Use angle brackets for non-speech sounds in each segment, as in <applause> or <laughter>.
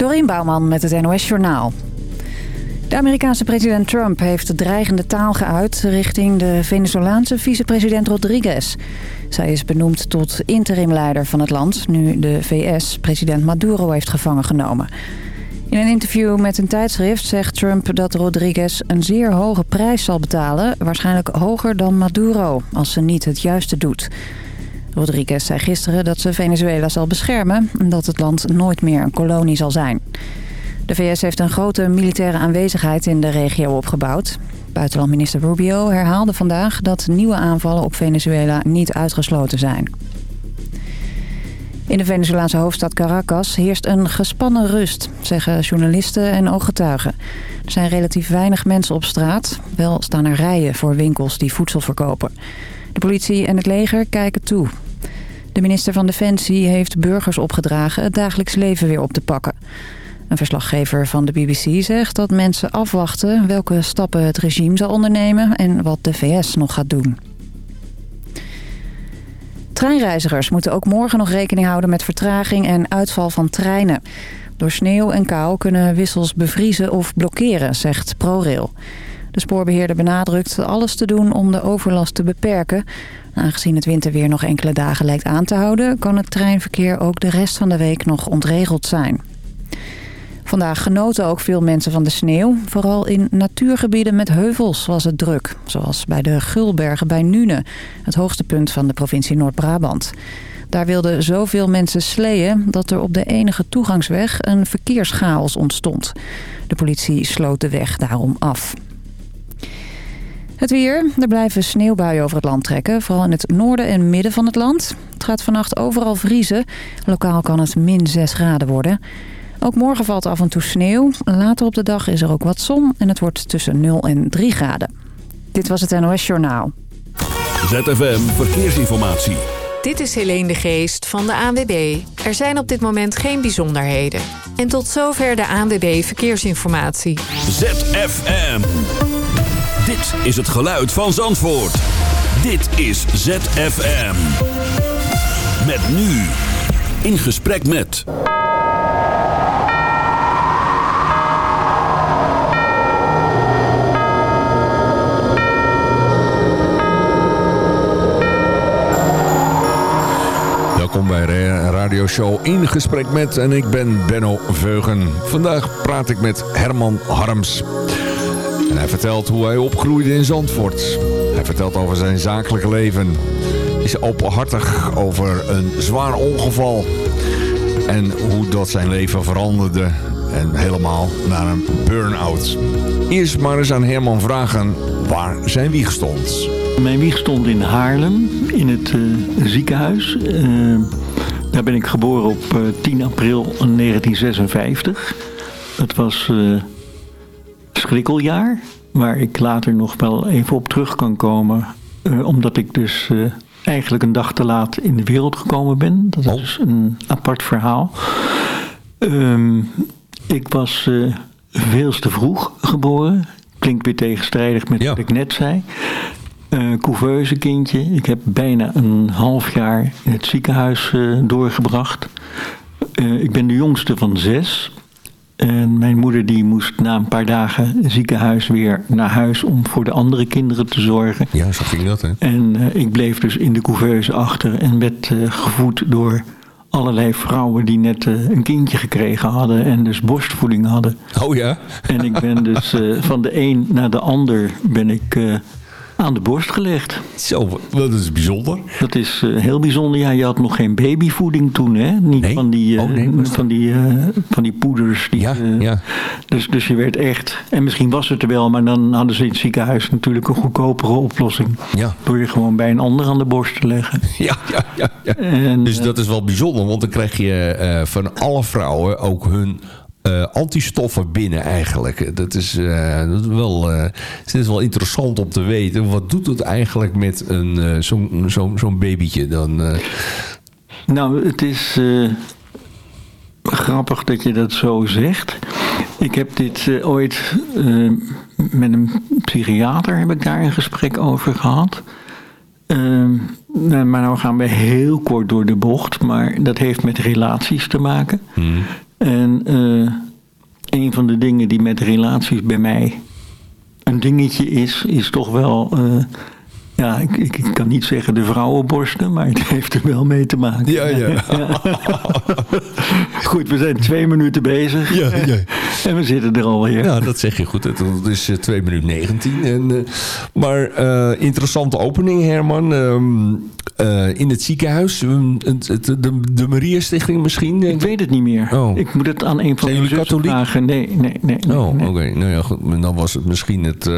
Dorien Bouwman met het NOS Journaal. De Amerikaanse president Trump heeft dreigende taal geuit... richting de Venezolaanse vicepresident Rodriguez. Zij is benoemd tot interimleider van het land... nu de VS president Maduro heeft gevangen genomen. In een interview met een tijdschrift zegt Trump dat Rodriguez... een zeer hoge prijs zal betalen... waarschijnlijk hoger dan Maduro, als ze niet het juiste doet... Rodriguez zei gisteren dat ze Venezuela zal beschermen... en dat het land nooit meer een kolonie zal zijn. De VS heeft een grote militaire aanwezigheid in de regio opgebouwd. Buitenlandminister Rubio herhaalde vandaag dat nieuwe aanvallen op Venezuela niet uitgesloten zijn. In de Venezolaanse hoofdstad Caracas heerst een gespannen rust, zeggen journalisten en ooggetuigen. Er zijn relatief weinig mensen op straat. Wel staan er rijen voor winkels die voedsel verkopen. De politie en het leger kijken toe. De minister van Defensie heeft burgers opgedragen het dagelijks leven weer op te pakken. Een verslaggever van de BBC zegt dat mensen afwachten welke stappen het regime zal ondernemen en wat de VS nog gaat doen. Treinreizigers moeten ook morgen nog rekening houden met vertraging en uitval van treinen. Door sneeuw en kou kunnen wissels bevriezen of blokkeren, zegt ProRail. De spoorbeheerder benadrukt alles te doen om de overlast te beperken. Aangezien het winterweer nog enkele dagen lijkt aan te houden... kan het treinverkeer ook de rest van de week nog ontregeld zijn. Vandaag genoten ook veel mensen van de sneeuw. Vooral in natuurgebieden met heuvels was het druk. Zoals bij de Gulbergen bij Nune, het hoogste punt van de provincie Noord-Brabant. Daar wilden zoveel mensen sleeën dat er op de enige toegangsweg een verkeerschaos ontstond. De politie sloot de weg daarom af. Het weer. Er blijven sneeuwbuien over het land trekken. Vooral in het noorden en midden van het land. Het gaat vannacht overal vriezen. Lokaal kan het min 6 graden worden. Ook morgen valt af en toe sneeuw. Later op de dag is er ook wat zon. En het wordt tussen 0 en 3 graden. Dit was het NOS Journaal. ZFM Verkeersinformatie. Dit is Helene de Geest van de ANWB. Er zijn op dit moment geen bijzonderheden. En tot zover de ANWB Verkeersinformatie. ZFM. Dit is het geluid van Zandvoort. Dit is ZFM. Met nu. In gesprek met... Welkom bij de radioshow In Gesprek Met en ik ben Benno Veugen. Vandaag praat ik met Herman Harms. En hij vertelt hoe hij opgroeide in Zandvoort. Hij vertelt over zijn zakelijke leven. Is openhartig over een zwaar ongeval. En hoe dat zijn leven veranderde. En helemaal naar een burn-out. Eerst maar eens aan Herman vragen waar zijn wieg stond. Mijn wieg stond in Haarlem, in het uh, ziekenhuis. Uh, daar ben ik geboren op uh, 10 april 1956. Het was schrikkeljaar, waar ik later nog wel even op terug kan komen. omdat ik dus eigenlijk een dag te laat in de wereld gekomen ben. Dat is dus een apart verhaal. Um, ik was veel te vroeg geboren. Klinkt weer tegenstrijdig met ja. wat ik net zei. Uh, couveuse kindje. Ik heb bijna een half jaar in het ziekenhuis uh, doorgebracht. Uh, ik ben de jongste van zes. En mijn moeder die moest na een paar dagen ziekenhuis weer naar huis om voor de andere kinderen te zorgen. Ja, zo ging dat hè. En ik bleef dus in de couveuse achter en werd gevoed door allerlei vrouwen die net uh, een kindje gekregen hadden en dus borstvoeding hadden. Oh ja? En ik ben dus van de een naar de ander ben ik aan de borst gelegd. Zo, dat is bijzonder. Dat is uh, heel bijzonder. Ja, je had nog geen babyvoeding toen, hè? Niet nee? van die, uh, oh, nee, van die, uh, van die poeders. Die, ja, ja. Dus, dus je werd echt... En misschien was het er wel, maar dan hadden ze in het ziekenhuis natuurlijk een goedkopere oplossing. Ja. Door je gewoon bij een ander aan de borst te leggen. <laughs> Ja, ja, ja. ja. En, dus dat is wel bijzonder, want dan krijg je van alle vrouwen ook hun uh, antistoffen binnen eigenlijk. Dat is, uh, dat is wel, uh, het is wel interessant om te weten. Wat doet het eigenlijk met een zo'n zo, zo babytje dan? Nou, het is grappig dat je dat zo zegt. Ik heb dit ooit met een psychiater heb ik daar een gesprek over gehad. maar nou gaan we heel kort door de bocht, maar dat heeft met relaties te maken. Hmm. En uh, een van de dingen die met relaties bij mij een dingetje is, is toch wel uh, ja, ik, ik, kan niet zeggen de vrouwenborsten, maar het <laughs> heeft er wel mee te maken. Ja, <laughs> ja. Goed, we zijn twee minuten bezig. Ja, ja. <laughs> En we zitten er alweer. Ja, dat zeg je goed. Het is uh, twee minuten 19. En, uh, maar uh, interessante opening, Herman. Uh, in het ziekenhuis. de, de, de Maria Stichting misschien? Ik weet het niet meer. Oh. Ik moet het aan een van de katholiek? vragen. Nee, nee, nee. nee oh, nee. oké. Nou ja, goed. Dan was het misschien het...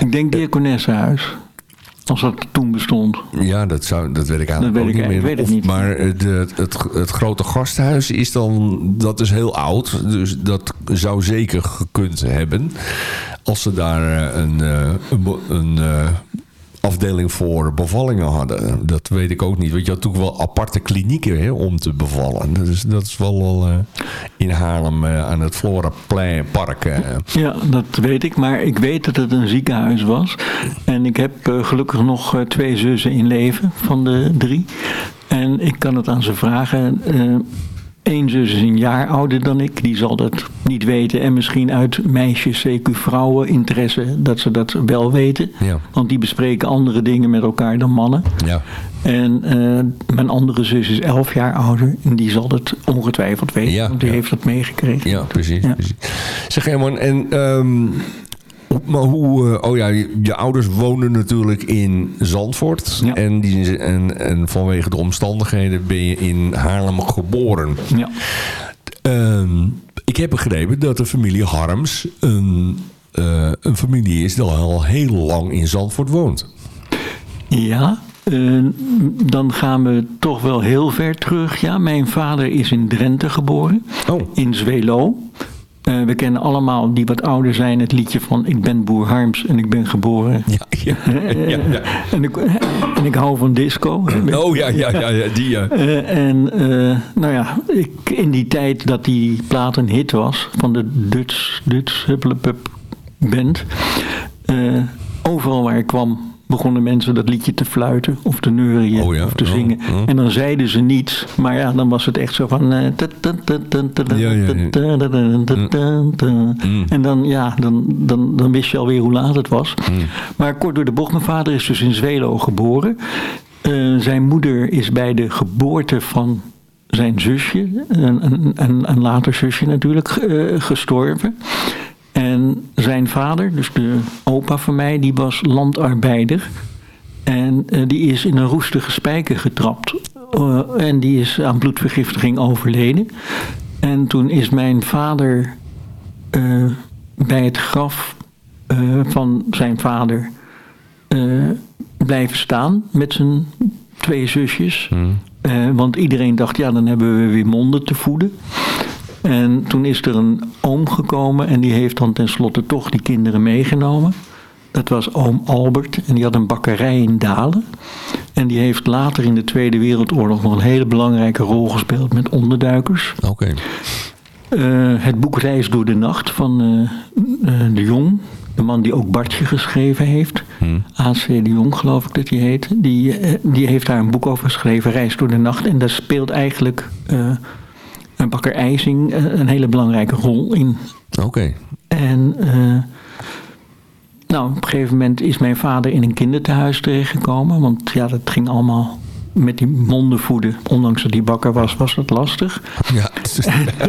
ik denk Diakonessenhuis. Als dat toen bestond. Ja, dat, zou, dat weet ik eigenlijk ook niet meer. Weet het niet. Maar de, het, het grote gasthuis is dan, dat is heel oud. Dus dat zou zeker gekund hebben. Als ze daar eh, een, eh, een, een, een afdeling voor bevallingen hadden. Dat weet ik ook niet. Want je had natuurlijk wel aparte klinieken hè, om te bevallen. Dus dat is wel, wel uh, in Haarlem uh, aan het Floraplein-park. Uh. Ja, dat weet ik. Maar ik weet dat het een ziekenhuis was. En ik heb gelukkig nog twee zussen in leven van de drie. En ik kan het aan ze vragen Eén zus is een jaar ouder dan ik, die zal dat niet weten. En misschien uit meisjes, CQ vrouwen interesse, dat ze dat wel weten. Ja. Want die bespreken andere dingen met elkaar dan mannen. Ja. En uh, mijn andere zus is elf jaar ouder. En die zal het ongetwijfeld weten, ja, want die heeft dat meegekregen. Ja, precies. precies. Zeg Herman, en um, maar hoe, uh, oh ja, je, je, ouders wonen natuurlijk in Zandvoort. Ja. En, die, en, en vanwege de omstandigheden ben je in Haarlem geboren. Ja. Uh, ik heb begrepen dat de familie Harms een, uh, een familie is die al heel lang in Zandvoort woont. Ja, uh, dan gaan we toch wel heel ver terug. Ja, mijn vader is in Drenthe geboren. Oh. In Zwelo. Uh, we kennen allemaal, die wat ouder zijn, het liedje van Ik ben Boer Harms en ik ben geboren. Ja, ja, <laughs> ja, ja. en, ik, en, ik, hou van disco. Oh ja, ja, ja, ja die ja. Uh, en uh, nou ja, ik, in die tijd dat die plaat een hit was van de Dutch, Dutch Hupplepup band. overal waar ik kwam begonnen mensen dat liedje te fluiten of te neurien oh ja, of te oh, zingen. Oh. En dan zeiden ze niets, maar ja, dan was het echt zo van... En dan, ja, dan, dan, dan wist je alweer hoe laat het was. Mm. Maar kort door de bocht, mijn vader is dus in Zwelo geboren. Uh, zijn moeder is bij de geboorte van zijn zusje, en, en, en later zusje natuurlijk, uh, gestorven. En zijn vader, dus de opa van mij, die was landarbeider. En uh, die is in een roestige spijker getrapt. Uh, en die is aan bloedvergiftiging overleden. En toen is mijn vader uh, bij het graf van zijn vader blijven staan met zijn twee zusjes. Mm. want iedereen dacht, ja, dan hebben we weer monden te voeden. En toen is er een oom gekomen en die heeft dan tenslotte toch die kinderen meegenomen. Dat was oom Albert en die had een bakkerij in Dalen. En die heeft later in de Tweede Wereldoorlog nog een hele belangrijke rol gespeeld met onderduikers. Oké. Uh, het boek Reis door de Nacht van uh, uh, de Jong, de man die ook Bartje geschreven heeft, hmm. AC de Jong geloof ik dat hij heet, die, die heeft daar een boek over geschreven, Reis door de Nacht. En daar speelt eigenlijk Bakker IJsing eh, een hele belangrijke rol in. Oké. En uh, nou, op een gegeven moment is mijn vader in een kinderthuis terechtgekomen. Want ja, dat ging allemaal met die monden voeden. Ondanks dat hij bakker was, was dat lastig. Ja,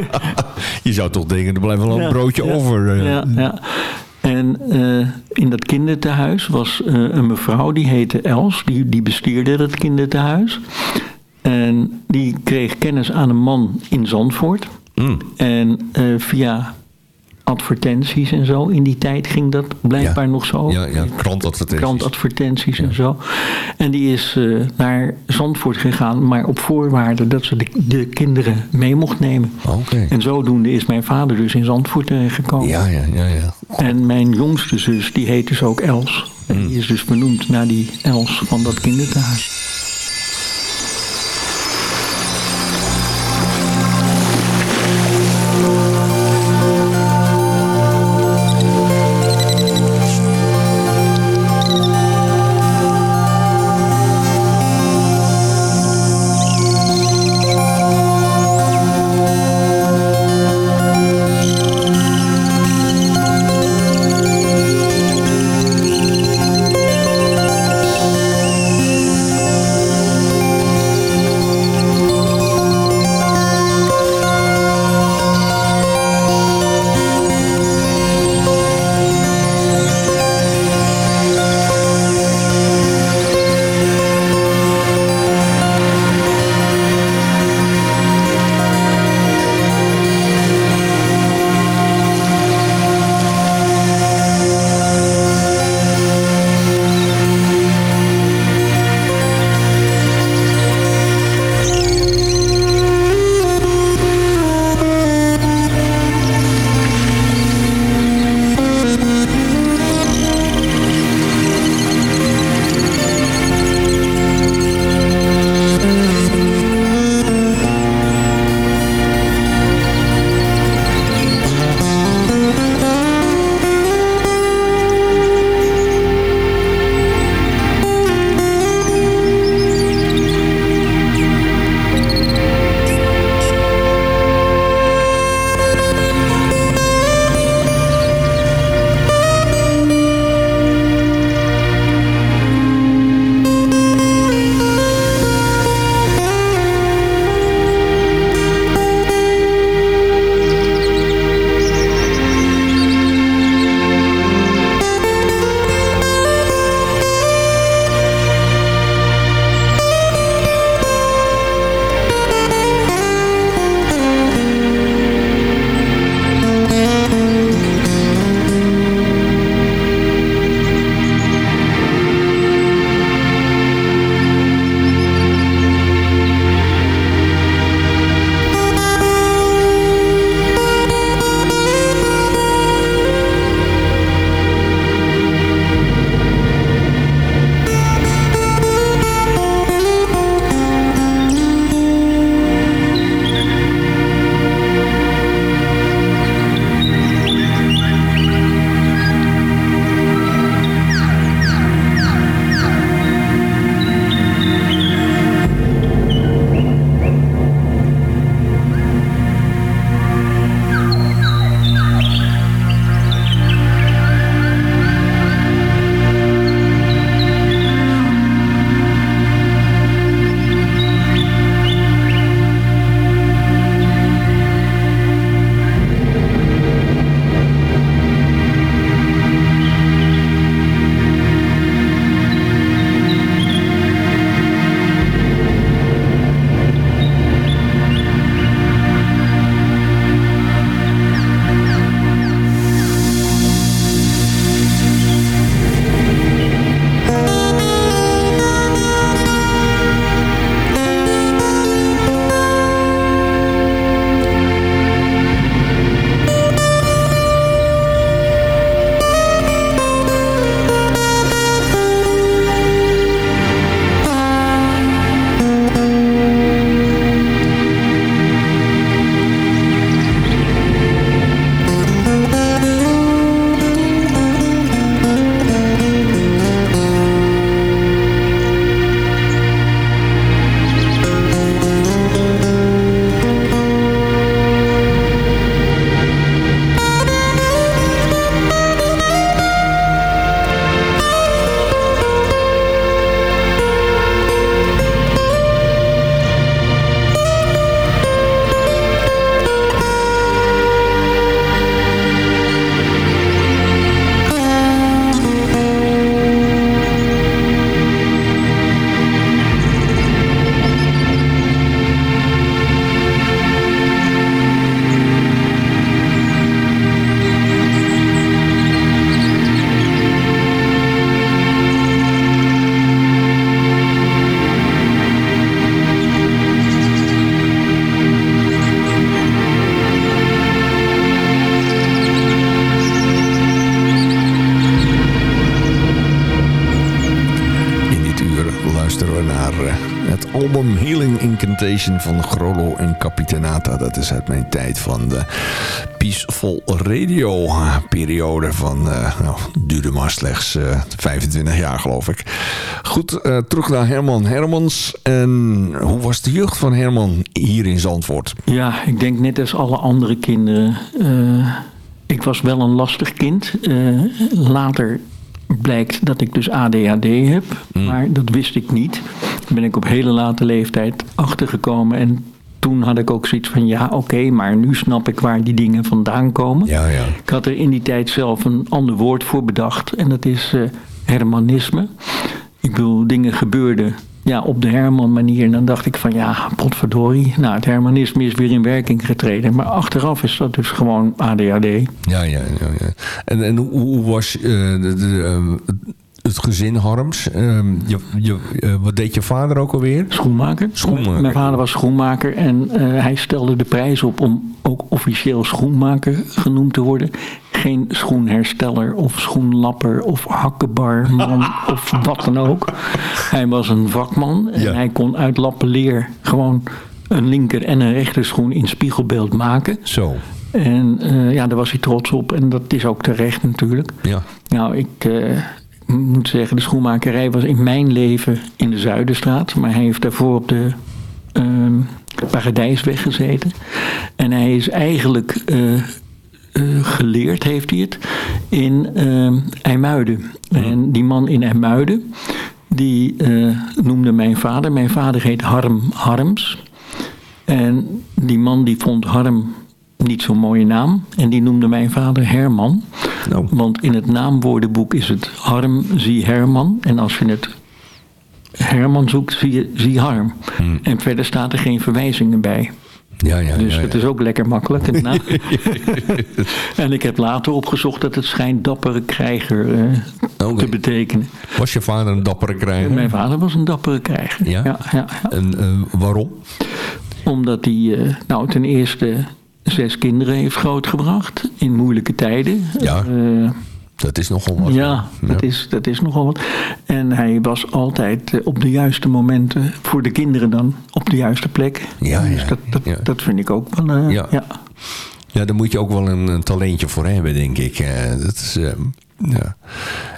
<laughs> je zou toch denken, er blijft wel een broodje over. Uh. Ja, ja. En uh, in dat kinderthuis was uh, een mevrouw, die heette Els. Die, die bestierde dat kinderthuis. En die kreeg kennis aan een man in Zandvoort. Mm. En uh, via advertenties en zo. In die tijd ging dat blijkbaar nog zo. Ja, ja krantadvertenties. Krantadvertenties en zo. En die is uh, naar Zandvoort gegaan, maar op voorwaarde dat ze de, de kinderen mee mocht nemen. Okay. En zodoende is mijn vader dus in Zandvoort gekomen. Ja, ja, ja. ja. En mijn jongste zus, die heet dus ook Els. En mm. die is dus benoemd naar die Els van dat kinderthuis. Capitanata. Dat is uit mijn tijd van de Peaceful Radio periode van, uh, nou, duurde maar slechts uh, eh, 25 jaar geloof ik. Goed, uh, terug naar Herman Hermans. En hoe was de jeugd van Herman hier in Zandvoort? Ja, ik denk net als alle andere kinderen. ik was wel een lastig kind. later blijkt dat ik dus ADHD heb. Mm. Maar dat wist ik niet. Daar ben ik op hele late leeftijd achtergekomen. En toen had ik ook zoiets van, ja oké, maar nu snap ik waar die dingen vandaan komen. Ja, ja. Ik had er in die tijd zelf een ander woord voor bedacht. En dat is uh, hermanisme. Ik bedoel, dingen gebeurden ja, op de Herman manier. En dan dacht ik van ja, potverdorie. Nou, het Hermanisme is weer in werking getreden. Maar achteraf is dat dus gewoon ADHD. Ja, ja, ja. ja. En, en hoe was uh, de, de, uh, het gezin Harms. Ehm, je, je, eh, wat deed je vader ook alweer? Schoenmaker. schoenmaker. Mijn vader was schoenmaker en uh, hij stelde de prijs op om ook officieel schoenmaker genoemd te worden. Geen schoenhersteller of schoenlapper of hakkebarman <laughs> of wat dan ook. Hij was een vakman en hij kon uit lappenleer gewoon een linker en een rechter schoen in spiegelbeeld maken. Zo. En uh, ja, daar was hij trots op. En dat is ook terecht natuurlijk. Ja. Nou, ik, uh, moet zeggen, de schoenmakerij was in mijn leven in de Zuiderstraat. Maar hij heeft daarvoor op de uh, Paradijsweg gezeten. En hij is eigenlijk uh, geleerd, heeft hij het, in uh, IJmuiden. En die man in IJmuiden, die noemde mijn vader. Mijn vader heet Harm Harms. En die man die vond Harm niet zo'n mooie naam. En die noemde mijn vader Herman. Nou. Want in het naamwoordenboek is het Harm, zie Herman. En als je het Herman zoekt, zie je zie Harm. Hmm. En verder staat er geen verwijzingen bij. Ja, ja, dus ja, het is ook lekker makkelijk. <laughs> en ik heb later opgezocht dat het schijnt dappere krijger okay. te betekenen. Was je vader een dappere krijger? Mijn vader was een dappere krijger. Ja? ja, ja, En uh, waarom? Omdat hij, uh, nou ten eerste zes kinderen heeft grootgebracht in moeilijke tijden. Ja. Uh, dat is nogal wat. Ja, ja, Dat, is, dat is nogal wat. En hij was altijd eh, op de juiste momenten voor de kinderen dan op de juiste plek. Ja, dus ja, dat, dat, ja. dat vind ik ook wel. Uh, ja. ja. Ja, daar moet je ook wel een, een talentje voor hebben, denk ik. Uh, dat is, uh, ja.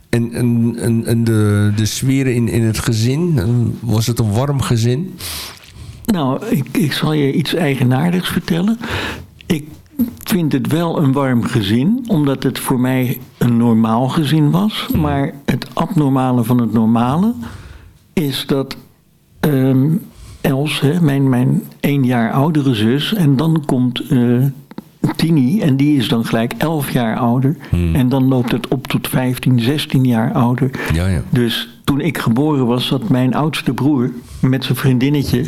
En, en, en, en de, de sfeer in, in het gezin, was het een warm gezin? Nou, ik, ik zal je iets eigenaardigs vertellen. Ik vind het wel een warm gezin, omdat het voor mij een normaal gezin was. Maar het abnormale van het normale is dat um, Els, hè, mijn, mijn één jaar oudere zus, en dan komt uh, Tini, en die is dan gelijk elf jaar ouder. Hmm. En dan loopt het op tot 15, 16 jaar ouder. Ja, ja. Dus toen ik geboren was, zat mijn oudste broer met zijn vriendinnetje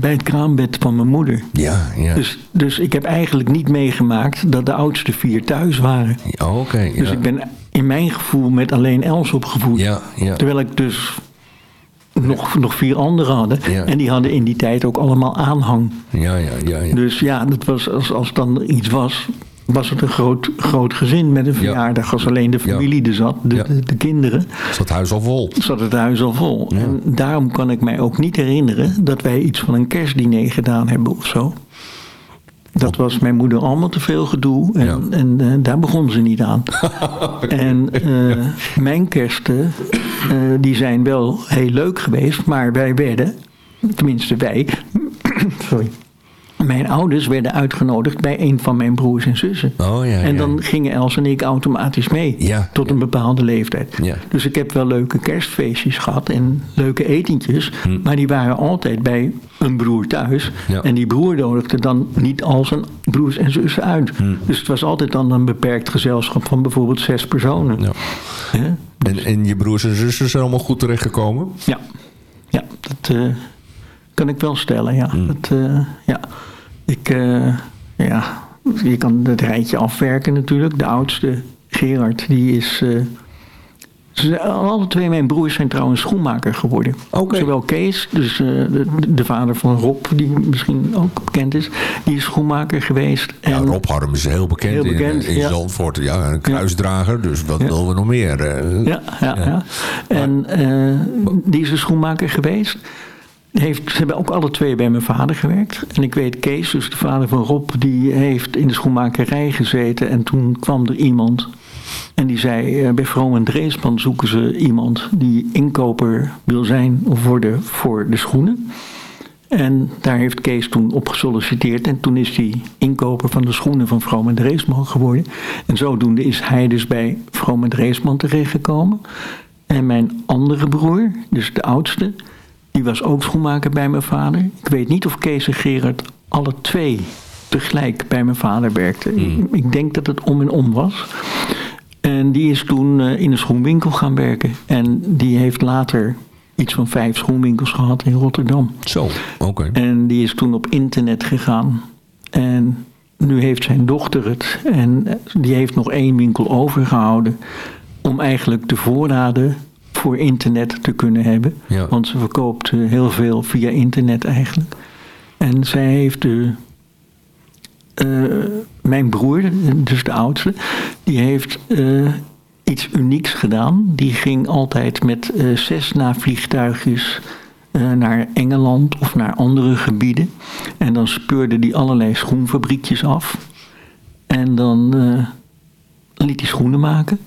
bij het kraambed van mijn moeder. Ja, ja. Dus, dus ik heb eigenlijk niet meegemaakt dat de oudste vier thuis waren. Oh, oké. Okay, dus ja. ik ben in mijn gevoel met alleen Els opgevoed. Ja, ja. Terwijl ik dus nog, nog vier anderen hadden. Ja. En die hadden in die tijd ook allemaal aanhang. Ja, ja, ja. ja. Dus ja, dat was, als, als dan iets was, was het een groot, groot gezin met een verjaardag. Als alleen de familie er zat, de, de, de, kinderen. Zat het huis al vol. Zat het huis al vol. En daarom kan ik mij ook niet herinneren dat wij iets van een kerstdiner gedaan hebben of zo. Dat was mijn moeder allemaal te veel gedoe. En, Ja. en uh, daar begon ze niet aan. <laughs> en uh, mijn kersten, uh, die zijn wel heel leuk geweest. Maar wij werden, tenminste wij... <coughs> sorry. Mijn ouders werden uitgenodigd bij een van mijn broers en zussen. Oh, ja, en ja. dan gingen Els en ik automatisch mee. Ja, tot een bepaalde leeftijd. Dus ik heb wel leuke kerstfeestjes gehad en leuke etentjes. Hm. Maar die waren altijd bij een broer thuis. En die broer nodigde dan niet al zijn broers en zussen uit. Hm. Dus het was altijd dan een beperkt gezelschap van bijvoorbeeld zes personen. En, en je broers en zussen zijn allemaal goed terechtgekomen? Ja, ja dat uh, kan ik wel stellen. Ja. Hm. Dat, uh, ja. Ik, uh, ja, je kan het rijtje afwerken natuurlijk. De oudste, Gerard, die is... Uh, ze, alle twee mijn broers zijn trouwens schoenmaker geworden. Okay. Zowel Kees, dus uh, de, de, vader van Rob, die misschien ook bekend is, die is schoenmaker geweest. En, ja, Rob Harm is heel bekend, heel bekend in, in ja. Zandvoort. Ja, een kruisdrager, dus wat ja. willen we nog meer? Ja, ja, ja. En die is een schoenmaker geweest. Ze hebben ook alle twee bij mijn vader gewerkt. En ik weet, Kees, dus de vader van Rob, die heeft in de schoenmakerij gezeten. En toen kwam er iemand en die zei, eh, bij Vroom en Dreesman zoeken ze iemand die inkoper wil zijn of worden voor de schoenen. En daar heeft Kees toen op gesolliciteerd. En toen is hij inkoper van de schoenen van Vroom en Dreesman geworden. En zodoende is hij dus bij Vroom en Dreesman terechtgekomen. En mijn andere broer, dus de oudste, die was ook schoenmaker bij mijn vader. Ik weet niet of Kees en Gerard alle twee tegelijk bij mijn vader werkten. Hmm. Ik denk dat het om en om was. En die is toen eh, in een schoenwinkel gaan werken. En die heeft later iets van vijf schoenwinkels gehad in Rotterdam. Zo, oké. En die is toen op internet gegaan. En nu heeft zijn dochter het. En die heeft nog één winkel overgehouden. Om eigenlijk de voorraden voor internet te kunnen hebben. Ja. Want ze verkoopt eh, heel veel via internet eigenlijk. En zij heeft de. eh, mijn broer, dus de oudste, die heeft eh, iets unieks gedaan. Die ging altijd met eh Cessna vliegtuigjes eh, naar Engeland of naar andere gebieden. En dan speurde die allerlei schoenfabriekjes af. En dan eh, liet hij schoenen maken.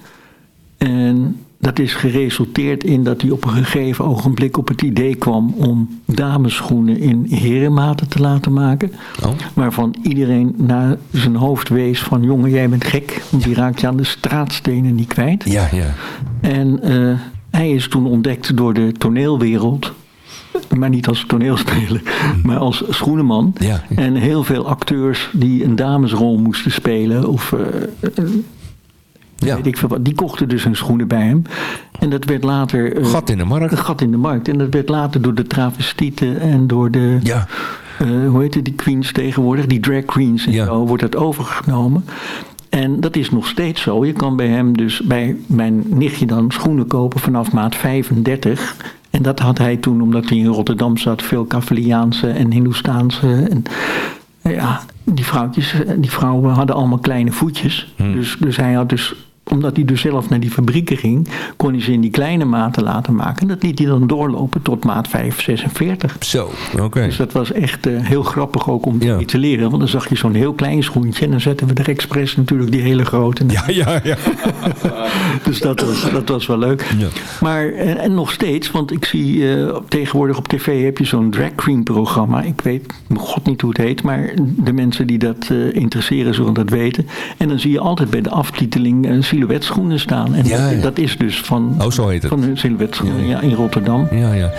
En dat is geresulteerd in dat hij op een gegeven ogenblik op het idee kwam om damesschoenen in herenmaten te laten maken. Oh. Waarvan iedereen naar zijn hoofd wees van jongen jij bent gek. Want die raakt je aan de straatstenen niet kwijt. Ja, ja. En eh, hij is toen ontdekt door de toneelwereld. Maar niet als toneelspeler, maar als schoenenman. Ja. En heel veel acteurs die een damesrol moesten spelen. Of eh, eh, Ja. weet ik veel wat. Die kochten dus hun schoenen bij hem. En dat werd later... eh, Gat in de markt. Een gat in de markt. En dat werd later door de travestieten en door de... Ja. eh, hoe heet het, die queens tegenwoordig, die drag queens en Ja. zo, wordt dat overgenomen. En dat is nog steeds zo. Je kan bij hem dus, bij mijn nichtje dan, schoenen kopen vanaf maat 35. En dat had hij toen, omdat hij in Rotterdam zat, veel Cavaliaanse en Hindoestaanse. En, ja, die vrouwtjes, eh, die vrouwen hadden allemaal kleine voetjes. Dus, dus hij had dus omdat hij dus zelf naar die fabrieken ging, kon hij ze in die kleine maten laten maken. En dat liet hij dan doorlopen tot maat 5, 46. Zo, oké. Dus dat was echt eh, heel grappig ook om Ja. te leren. Want dan zag je zo'n heel klein schoentje. En dan zetten we er expres natuurlijk die hele grote. Ja, ja, ja. <laughs> Dus dat was, dat was wel leuk. Ja. Maar en, en nog steeds, want ik zie eh, tegenwoordig op tv heb je zo'n drag queen programma. Ik weet god niet hoe het heet, maar de mensen die dat eh, interesseren zullen dat weten. En dan zie je altijd bij de aftiteling silhouetschoenen staan. En Ja, dat, ja. dat is dus van, Oh, zo heet het. van hun silhouetschoenen ja, in Rotterdam. Ja, ja.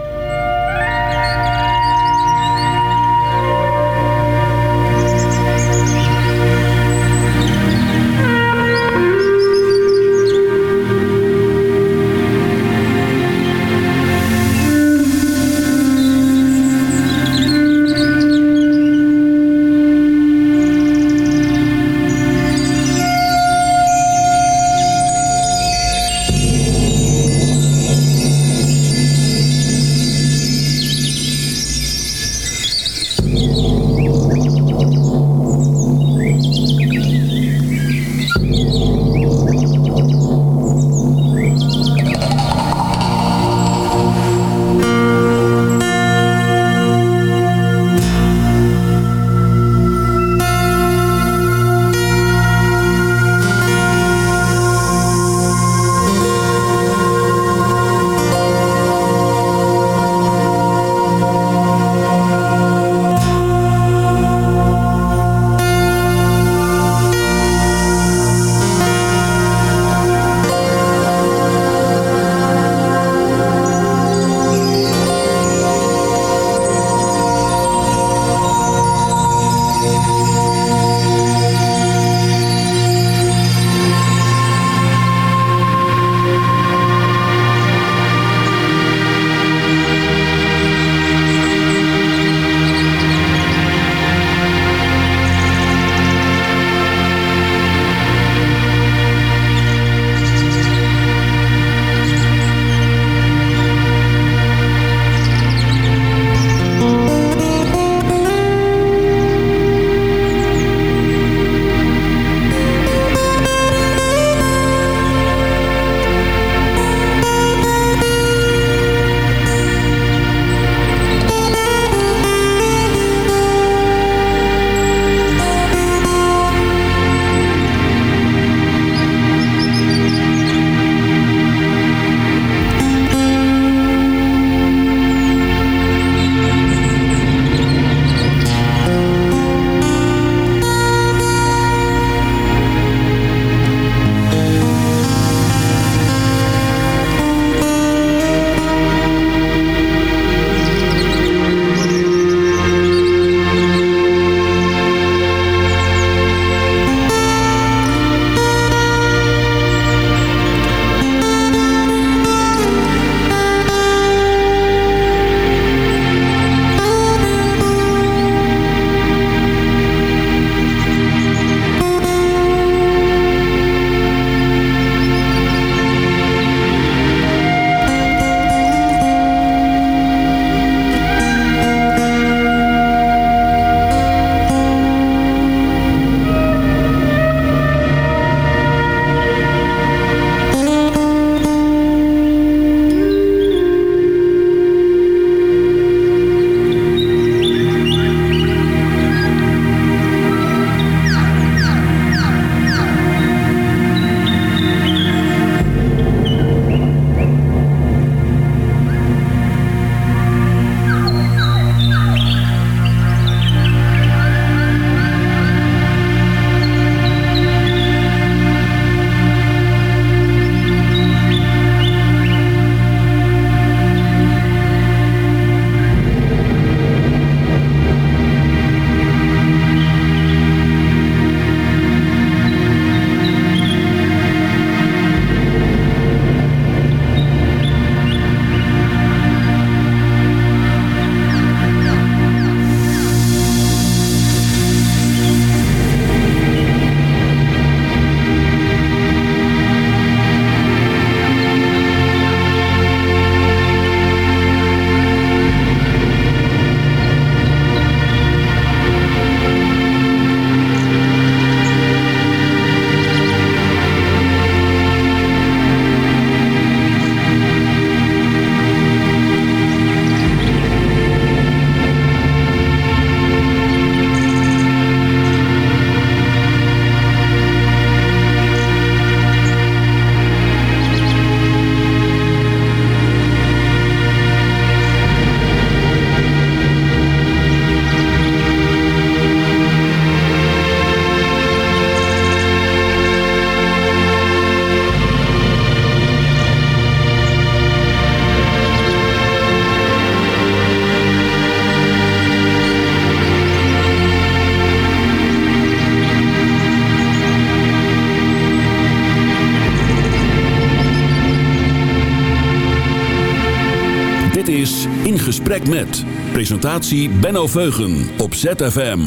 Presentatie Benno Veugen op ZFM.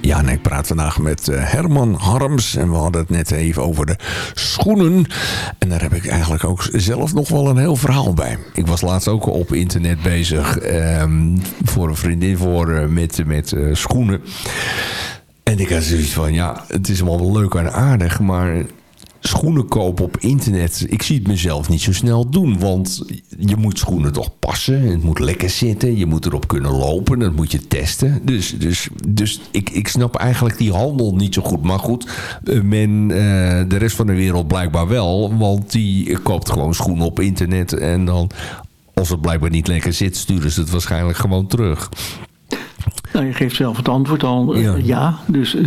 Ja, en ik praat vandaag met eh, Herman Harms. En we hadden het net even over de schoenen. En daar heb ik eigenlijk ook zelf nog wel een heel verhaal bij. Ik was laatst ook op internet bezig. ehm, voor een vriendin voor, eh, met, met eh, schoenen. En ik had zoiets van, ja, het is allemaal wel leuk en aardig. Maar schoenen kopen op internet, ik zie het mezelf niet zo snel doen. Want je moet schoenen toch passen. Het moet lekker zitten. Je moet erop kunnen lopen. Dat moet je testen. Dus, dus, dus ik, ik snap eigenlijk die handel niet zo goed. Maar goed, eh, men, eh, de rest van de wereld blijkbaar wel. Want die koopt gewoon schoenen op internet. En dan, als het blijkbaar niet lekker zit, sturen ze het waarschijnlijk gewoon terug. Nou, je geeft zelf het antwoord al. eh, Ja. ja. Dus eh,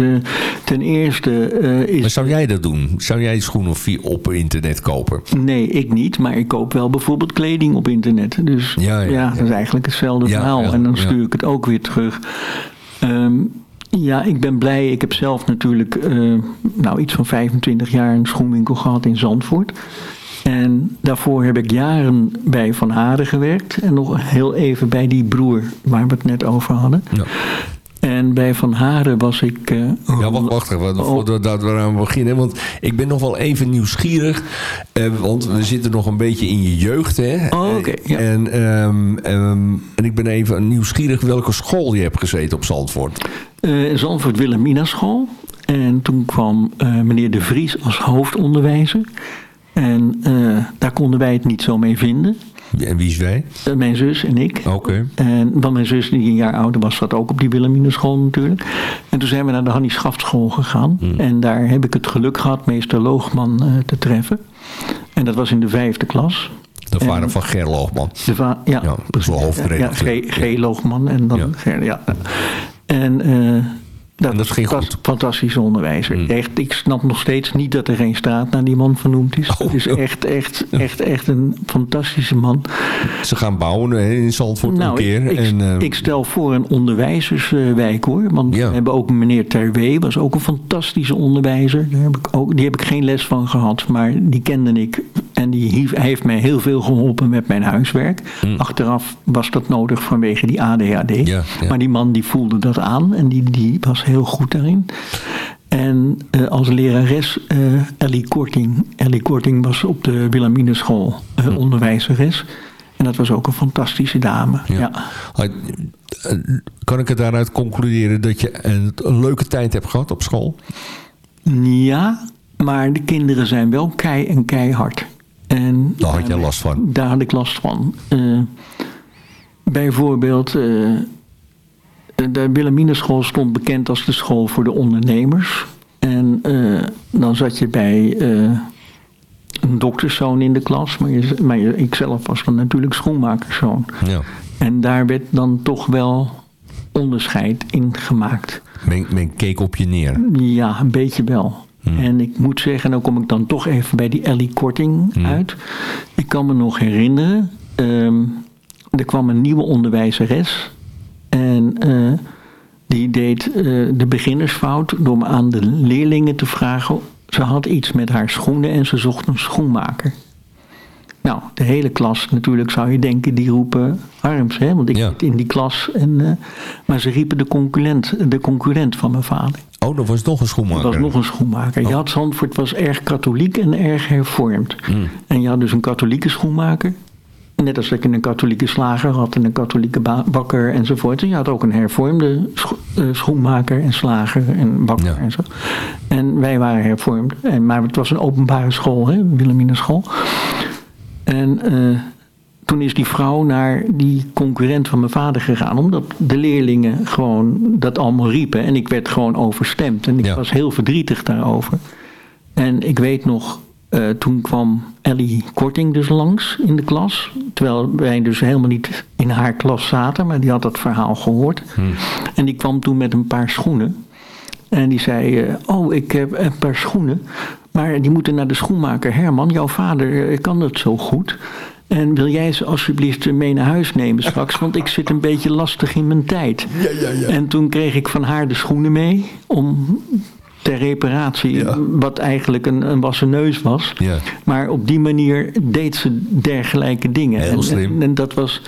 ten eerste eh, is... Maar zou jij dat doen? Zou jij schoenen via- op internet kopen? Nee, ik niet. Maar ik koop wel bijvoorbeeld kleding op internet. Dus Ja, ja, ja, dat is eigenlijk hetzelfde verhaal. en dan stuur ik het ook weer terug. Ehm, ja, ik ben blij. Ik heb zelf natuurlijk nou, iets van 25 jaar een schoenwinkel gehad in Zandvoort. En daarvoor heb ik jaren bij Van Haren gewerkt. En nog heel even bij die broer waar we het net over hadden. Ja. En bij Van Haren was ik... eh, Ja, wacht, wacht even. Voordat we aan beginnen. Want ik ben nog wel even nieuwsgierig. eh, want we zitten nog een beetje in je jeugd. Hè? Oh, oké, ja. en, ehm, ehm, en ik ben even nieuwsgierig welke school je hebt gezeten op Zandvoort. eh Zandvoort Wilhelmina school. En toen kwam eh, meneer De Vries als hoofdonderwijzer. En eh, daar konden wij het niet zo mee vinden. En wie is wij? Eh, mijn zus en ik. Oké. En dan mijn zus, die een jaar ouder was, zat ook op die Wilhelmina school natuurlijk. En toen zijn we naar de Hannie Schaftschool gegaan. Hmm. En daar heb ik het geluk gehad meester Loogman eh, te treffen. En dat was in de vijfde klas. De vader En- van Ger Loogman. De va- ja, Ja, dat is wel Ja. G. G. Loogman en dan Ja. Ger, ja. En, dat, dat ging was goed. een fantastische onderwijzer. Mm. Echt, ik snap nog steeds niet dat er geen straat naar die man vernoemd is. Oh, Het is echt, echt, echt, echt een fantastische man. Ze gaan bouwen hè, in Zandvoort een Nou, keer. ik, en, eh, ik stel voor een onderwijzerswijk hoor. Want Ja. we hebben ook meneer Terwee, was ook een fantastische onderwijzer. Daar heb ik ook, die heb ik geen les van gehad, maar die kende ik. En die hief- hij heeft mij heel veel geholpen met mijn huiswerk. Achteraf was dat nodig vanwege die ADHD. Hmm. Ja. Maar die man die voelde dat aan en die, die was heel goed daarin. En eh, als lerares eh, Ellie Korting. Ellie Korting was op de Wilhelminenschool eh, onderwijzeres. En dat was ook een fantastische dame. Ja. ja. Kan ik het daaruit concluderen dat je een, een leuke tijd hebt gehad op school? Ja, maar de kinderen zijn wel kei en keihard. En Daar had je last van. Daar had ik last van. Bijvoorbeeld, de Wilhelminenschool stond bekend als de school voor de ondernemers. En eh, dan zat je bij eh, een dokterszoon in de klas, maar, je, maar je, ik zelf was dan natuurlijk schoenmakerszoon. Ja. En daar werd dan toch wel onderscheid in gemaakt. Men, men keek op je neer. Ja, een beetje wel. Hmm. En ik moet zeggen, dan kom ik dan toch even bij die Ellie Korting Hmm. uit. Ik kan me nog herinneren, ehm, er kwam een nieuwe onderwijzeres. En eh, die deed eh, de beginnersfout door me aan de leerlingen te vragen. Ze had iets met haar schoenen en ze zocht een schoenmaker. Nou, de hele klas natuurlijk zou je denken, die roepen Harms, hè? want ik Ja. zit in die klas. En, eh, maar ze riepen de concurrent, de concurrent van mijn vader. Oh, dat was nog een schoenmaker. Er was nog een schoenmaker. Je had Zandvoort was erg katholiek en erg hervormd. Hmm. En je had dus een katholieke schoenmaker. Net als dat je een katholieke slager had en een katholieke ba- bakker enzovoort. En je had ook een hervormde scho- eh, schoenmaker en slager en bakker Ja. en zo. En wij waren hervormd. En, maar het was een openbare school, hè, Wilhelmina school. En eh, toen is die vrouw naar die concurrent van mijn vader gegaan. Omdat de leerlingen gewoon dat allemaal riepen. En ik werd gewoon overstemd. En ik Ja. was heel verdrietig daarover. En ik weet nog, eh, toen kwam Ellie Korting dus langs in de klas. Terwijl wij dus helemaal niet in haar klas zaten. Maar die had dat verhaal gehoord. En die kwam toen met een paar schoenen. En die zei, eh, oh, ik heb een paar schoenen. Maar die moeten naar de schoenmaker Herman. Jouw vader eh, kan dat zo goed. En wil jij ze alsjeblieft mee naar huis nemen straks? Want ik zit een beetje lastig in mijn tijd. En toen kreeg ik van haar de schoenen mee. Om ter reparatie, Ja. wat eigenlijk een, een wassen neus was. Ja. Maar op die manier deed ze dergelijke dingen. Heel En- slim. En, en dat was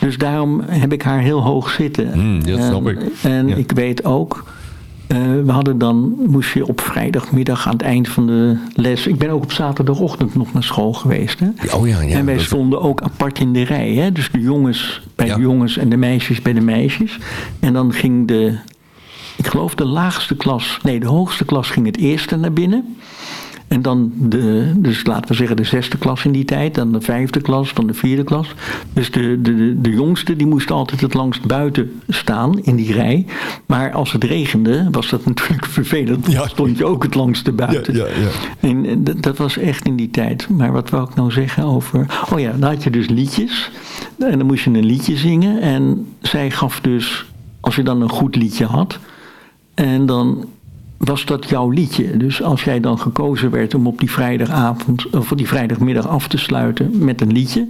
Dus daarom heb ik haar heel hoog zitten. Hmm, dat snap En- ik. En Ja. ik weet ook, eh, we hadden dan, moest je op vrijdagmiddag aan het eind van de les. Ik ben ook op zaterdagochtend nog naar school geweest. Hè? Oh ja, ja. en wij stonden ook apart in de rij. Hè? Dus de jongens bij Ja. de jongens en de meisjes bij de meisjes. En dan ging de, ik geloof de laagste klas, nee de hoogste klas ging het eerste naar binnen. En dan de, dus laten we zeggen de zesde klas in die tijd, dan de vijfde klas, dan de vierde klas. Dus de, de, de, jongste die moest altijd het langst buiten staan in die rij. Maar als het regende was dat <laughs> natuurlijk vervelend. Ja. stond je ook het langste buiten. Ja, ja, ja. En dat- dat was echt in die tijd. Maar wat wou ik nou zeggen over... Oh ja, dan had je dus liedjes. En dan moest je een liedje zingen. En zij gaf dus, als je dan een goed liedje had... En dan was dat jouw liedje. Dus als jij dan gekozen werd om op die vrijdagavond... of die vrijdagmiddag af te sluiten met een liedje...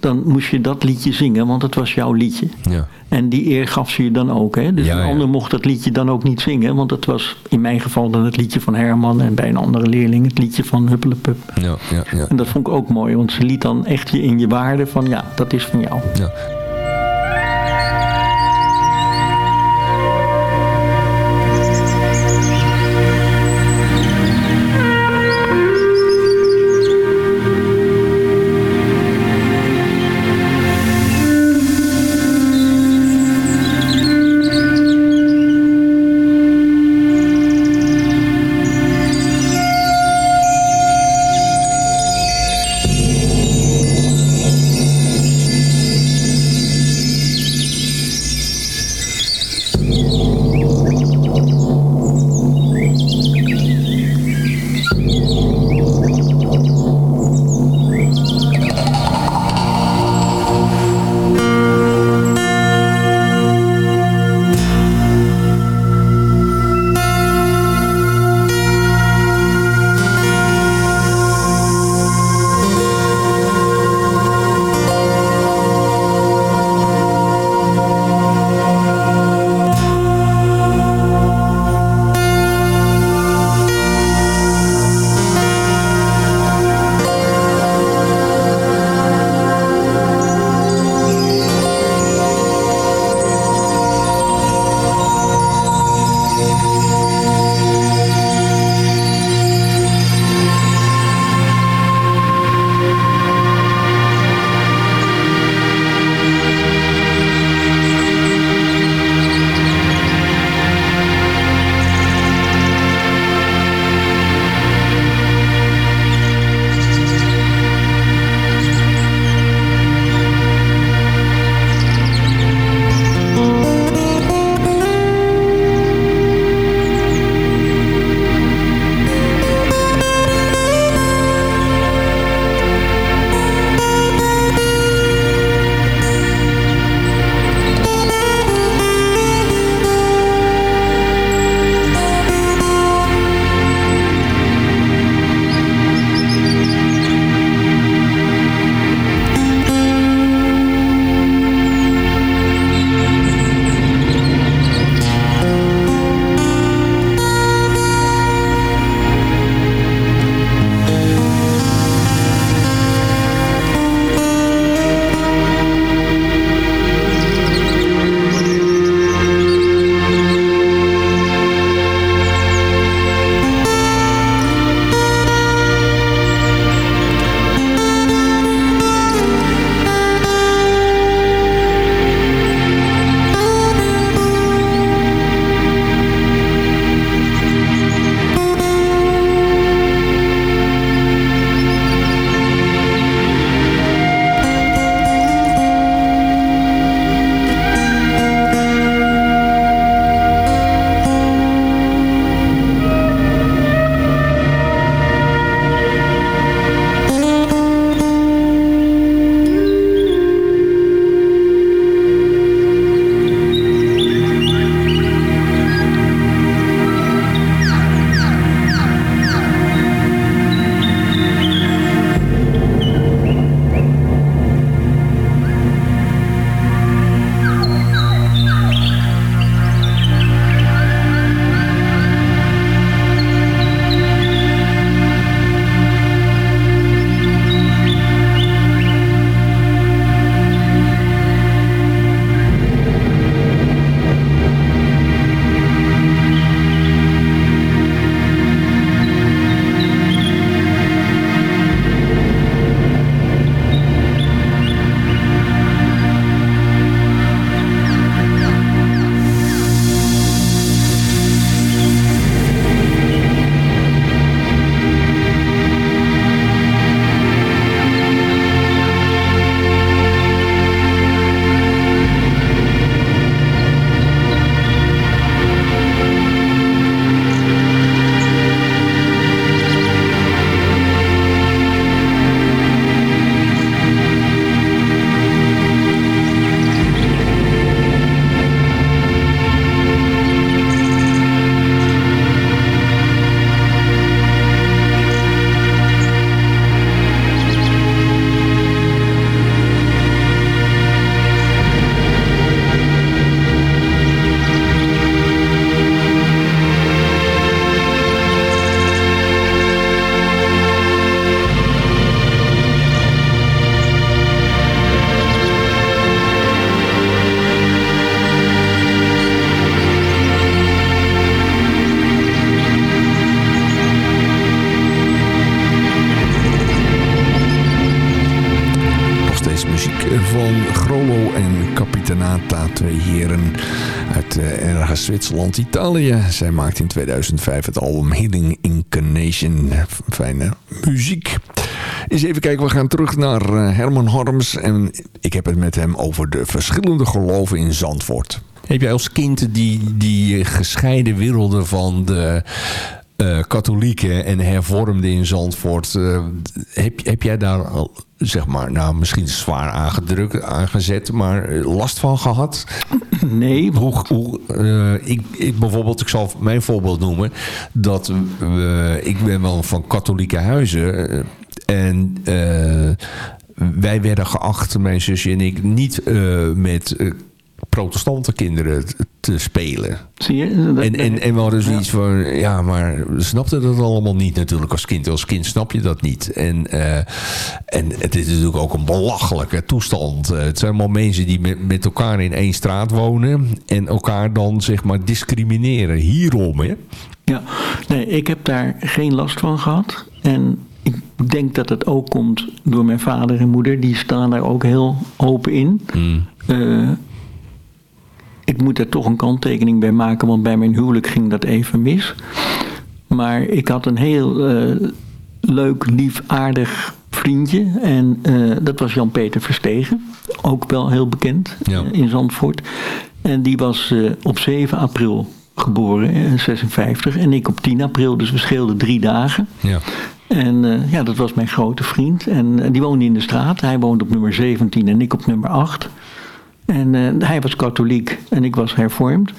dan moest je dat liedje zingen, want het was jouw liedje. Ja. En die eer gaf ze je dan ook. Hè? Dus Ja, een ja. ander mocht dat liedje dan ook niet zingen. Want het was in mijn geval dan het liedje van Herman. En bij een andere leerling het liedje van Huppelepup. Ja, ja, ja. En dat vond ik ook mooi. Want ze liet dan echt je in je waarde van ja, dat is van jou. ja. Twee heren uit uh, ergens Zwitserland, Italië. Zij maakte in 2005 het album Healing Incarnation. Fijne muziek. Eens even kijken, we gaan terug naar uh, Herman Harms. En ik heb het met hem over de verschillende geloven in Zandvoort. Heb jij als kind die, die gescheiden werelden van de uh, katholieken en hervormden in Zandvoort. Heb, heb jij daar al, zeg maar, nou misschien zwaar aangedrukt, aangezet, maar last van gehad? <clears throat> Nee. Hoe, hoe, uh, ik, ik bijvoorbeeld, ik zal mijn voorbeeld noemen, dat ik ben wel van katholieke huizen en wij werden geacht, mijn zusje en ik, niet met protestante kinderen te spelen. Zie je? Dat, en, en, en we hadden zoiets ja. van, ja, maar we snapten dat allemaal niet natuurlijk als kind. Als kind snap je dat niet. En, uh, en het is natuurlijk ook een belachelijke toestand. Uh, het zijn allemaal mensen die met, met elkaar in één straat wonen en elkaar dan zeg maar discrimineren. Hierom, hè? Ja, nee, ik heb daar geen last van gehad. En ik denk dat het ook komt door mijn vader en moeder. Die staan daar ook heel open in. Mm. Uh, ik moet er toch een kanttekening bij maken, want bij mijn huwelijk ging dat even mis. Maar ik had een heel uh, leuk, lief, aardig vriendje. En uh, dat was Jan-Peter Verstegen. Ook wel heel bekend ja. in Zandvoort. En die was uh, op 7 april geboren, in 56. En ik op 10 april, dus we scheelden drie dagen. Ja. En uh, ja, dat was mijn grote vriend. En die woonde in de straat. Hij woonde op nummer 17 en ik op nummer 8. En uh, hij was katholiek en ik was hervormd.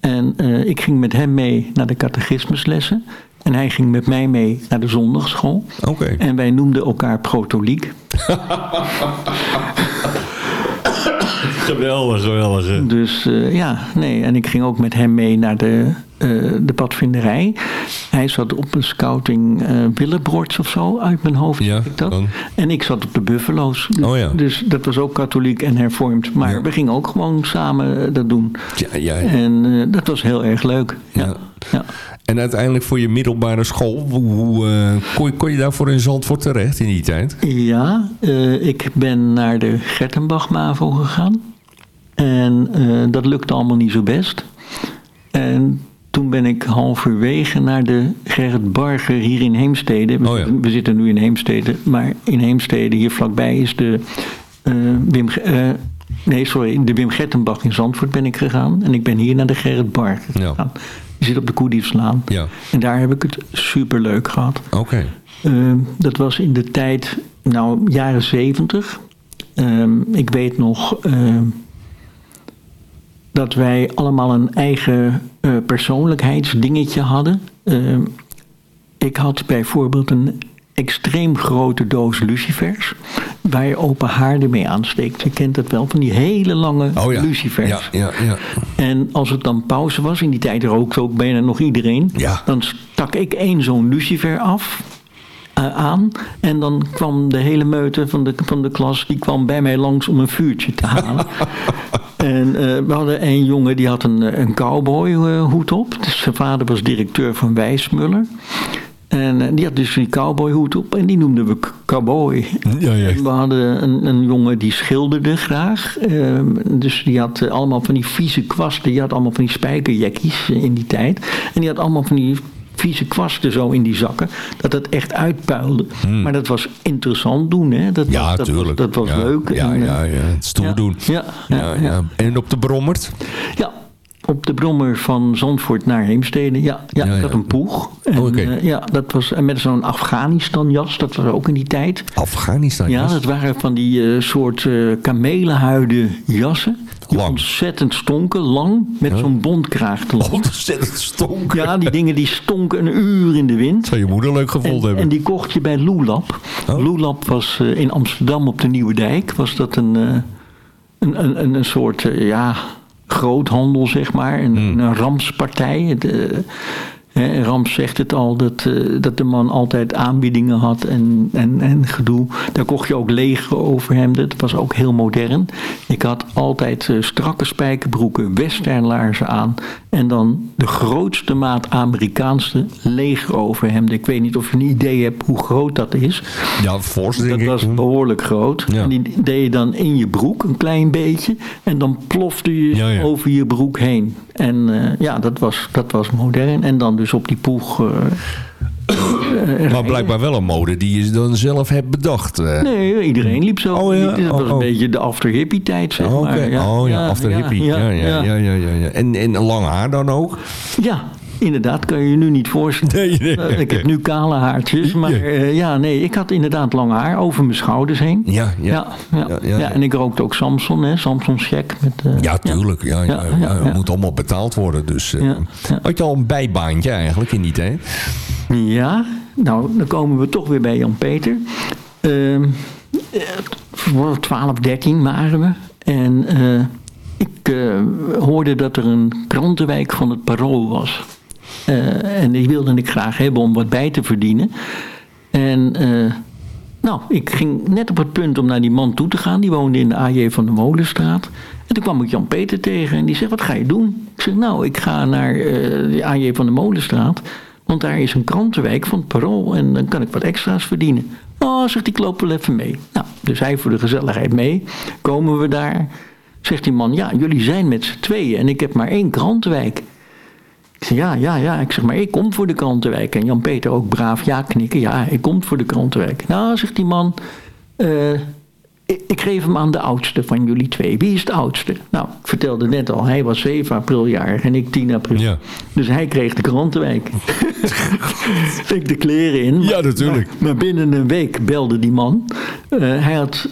En uh, ik ging met hem mee naar de catechismuslessen. En hij ging met mij mee naar de zondagschool. Okay. En wij noemden elkaar protoliek. <laughs> <laughs> geweldig, geweldig. Dus uh, ja, nee. En ik ging ook met hem mee naar de, uh, de padvinderij. Hij zat op een scouting uh, Willebroorts of zo, uit mijn hoofd. Ja, ik dat. dan. En ik zat op de Buffalo's. Dus, oh ja. dus dat was ook katholiek en hervormd. Maar Ja. we gingen ook gewoon samen dat doen. Ja, ja, ja. En uh, dat was heel erg leuk. Ja. Ja. En uiteindelijk voor je middelbare school, hoe, uh, kon, je, kon je daarvoor in Zandvoort terecht in die tijd? Ja, uh, ik ben naar de Gertenbach MAVO gegaan. En uh, dat lukte allemaal niet zo best. En toen ben ik halverwege naar de Gerrit Barger hier in Heemstede. We, Oh ja. we zitten nu in Heemstede, maar in Heemstede hier vlakbij is de Wim... nee, sorry, de Wim Gertenbach in Zandvoort ben ik gegaan. En ik ben hier naar de Gerrit Barger gegaan. Ja. Die zit op de Koediefslaan. Ja, En daar heb ik het super leuk gehad. oké. Okay. Uh, dat was in de tijd, nou, jaren zeventig. Uh, ik weet nog uh, dat wij allemaal een eigen uh, persoonlijkheidsdingetje hadden. Ik had bijvoorbeeld een extreem grote doos lucifers. Waar je open haarden mee aansteekt. Je kent dat wel, van die hele lange oh, ja. lucifers. Ja, ja, ja. En als het dan pauze was, in die tijd rookte ook bijna nog iedereen. Ja. Dan stak ik één zo'n lucifer af. Uh, aan. En dan kwam de hele meute van de, van de klas... die kwam bij mij langs om een vuurtje te halen. <laughs> en uh, we hadden een jongen die had een, een cowboyhoed uh, op. Dus zijn vader was directeur van Wijsmuller. En uh, die had dus die cowboyhoed op en die noemden we cowboy. Ja, ja. We hadden een, een, jongen die schilderde graag. Uh, dus die had uh, allemaal van die vieze kwasten. Die had allemaal van die spijkerjekkies in die tijd. En die had allemaal van die vieze kwasten zo in die zakken. Dat het echt uitpuilde. Hmm. Maar dat was interessant doen. Hè? Dat ja, was, dat tuurlijk. Was, dat was ja, leuk. Ja, en, ja, ja. Stoer ja, doen. Ja, ja, ja, En op de Brommert? Ja, op de brommer van Zandvoort naar Heemstede. Ja, ja, ja, ik had ja. een poeg. En, Oh, oké. uh, ja, dat was en met zo'n Afghanistan jas. Dat was ook in die tijd. Afghanistan Ja, dat waren van die uh, soort uh, kamelenhuiden jassen. Die Lang. ontzettend stonken, lang, met Ja. zo'n bondkraag. <laughs> Ontzettend stonk. Ja, die dingen die stonken een uur in de wind. Zou je moeder leuk gevonden En, hebben. en die kocht je bij Loelap. Oh. Loelap was in Amsterdam op de Nieuwe Dijk. Was dat een, een, een, een soort, ja, groothandel, zeg maar. Een, Hmm. een ramspartij. De, He, Rams zegt het al, dat, uh, dat de man altijd aanbiedingen had en, en, en gedoe. Daar kocht je ook lege overhemden. Dat was ook heel modern. Ik had altijd uh, strakke spijkerbroeken, westernlaarzen aan. En dan de grootste maat Amerikaanse legeroverhemden. Ik weet niet of je een idee hebt hoe groot dat is. Ja, fors denk Dat ik. was behoorlijk groot. Ja. En die deed je dan in je broek een klein beetje. En dan plofte je Ja, ja. over je broek heen. En eh, ja, dat was, dat was modern. En dan dus op die poeg... eh, eh, Maar blijkbaar wel een mode die je dan zelf hebt bedacht. Nee, iedereen liep zo. Oh, ja. Dat was Oh, een oh. beetje de after hippie tijd, zeg Oh, maar. oh ja, after hippie. Ja, ja, ja, ja, ja, ja. En, en lang haar dan ook? Ja, inderdaad, kan je je nu niet voorstellen. Nee, nee. Eh, ik heb nu kale haartjes, maar Ja. eh, ja, nee, ik had inderdaad lang haar over mijn schouders heen. Ja, ja. Ja, ja, Ja, en ik rookte ook Samson, hè, Samson check. Met, eh, Ja, tuurlijk. Ja, ja, Het moet allemaal betaald worden. Dus, ja. Had je al een bijbaantje eigenlijk in die tijd? Ja, nou, dan komen we toch weer bij Jan-Peter. Ehm, eh, voor 12, 13 waren we. En ik hoorde dat er een krantenwijk van het Parool was. Eh, en die wilde ik graag hebben om wat bij te verdienen. En eh, nou, ik ging net op het punt om naar die man toe te gaan. Die woonde in de AJ van de Molenstraat. En toen kwam ik Jan-Peter tegen en die zegt, wat ga je doen? Ik zeg, nou, ik ga naar eh, de AJ van de Molenstraat. Want daar is een krantenwijk van het Parool en dan kan ik wat extra's verdienen. Oh, zegt ik loop wel even mee. Nou, dus hij voor de gezelligheid mee. Komen we daar. Zegt die man, ja, jullie zijn met z'n tweeën en ik heb maar één krantenwijk. Ik zeg, ja, ja, ja. Ik zeg, maar ik kom voor de krantenwijk. En Jan-Peter ook braaf ja knikken. Ja, ik kom voor de krantenwijk. Nou, zegt die man, eh, ik, ik geef hem aan de oudste van jullie twee. Wie is de oudste? Nou, ik vertelde net al, hij was 7 april jarig en ik 10 april. Ja. Dus hij kreeg de krantenwijk. <laughs> ik de kleren in. Ja, natuurlijk. Maar, maar binnen een week belde die man. Eh, hij had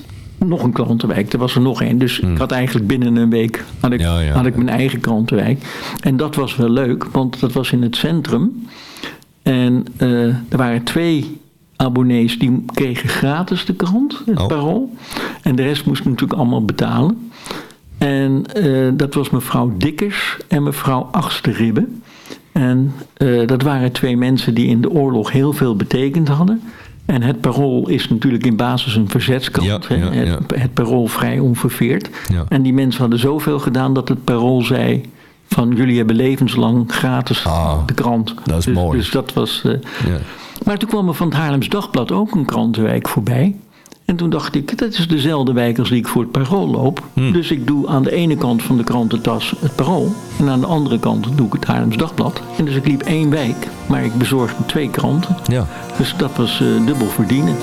nog een krantenwijk. Er was er nog één. Dus ik had eigenlijk binnen een week had ik, Hmm. Ja, ja, had ik mijn eigen krantenwijk. En dat was wel leuk, want dat was in het centrum. En eh, er waren twee abonnees die kregen gratis de krant, het Oh. parool. En de rest moest natuurlijk allemaal betalen. En eh, dat was mevrouw Dikkers en mevrouw Achsterribbe. En eh, dat waren twee mensen die in de oorlog heel veel betekend hadden. En het parool is natuurlijk in basis een verzetskant. Ja, hè. ja, ja. Het, het parool vrij onverveerd. En die mensen hadden zoveel gedaan dat het parool zei... van jullie hebben levenslang gratis Ah, de krant. dat is dus, mooi. Dus dat was... eh, maar toen kwam er van het Haarlems Dagblad ook een krantenwijk voorbij. En toen dacht ik, dat is dezelfde wijk als die ik voor het Parool loop. Hmm. Dus ik doe aan de ene kant van de krantentas het Parool. En aan de andere kant doe ik het Haarlems Dagblad. En dus ik liep één wijk, maar ik bezorgde twee kranten. ja. Dus dat was eh, dubbel verdienen.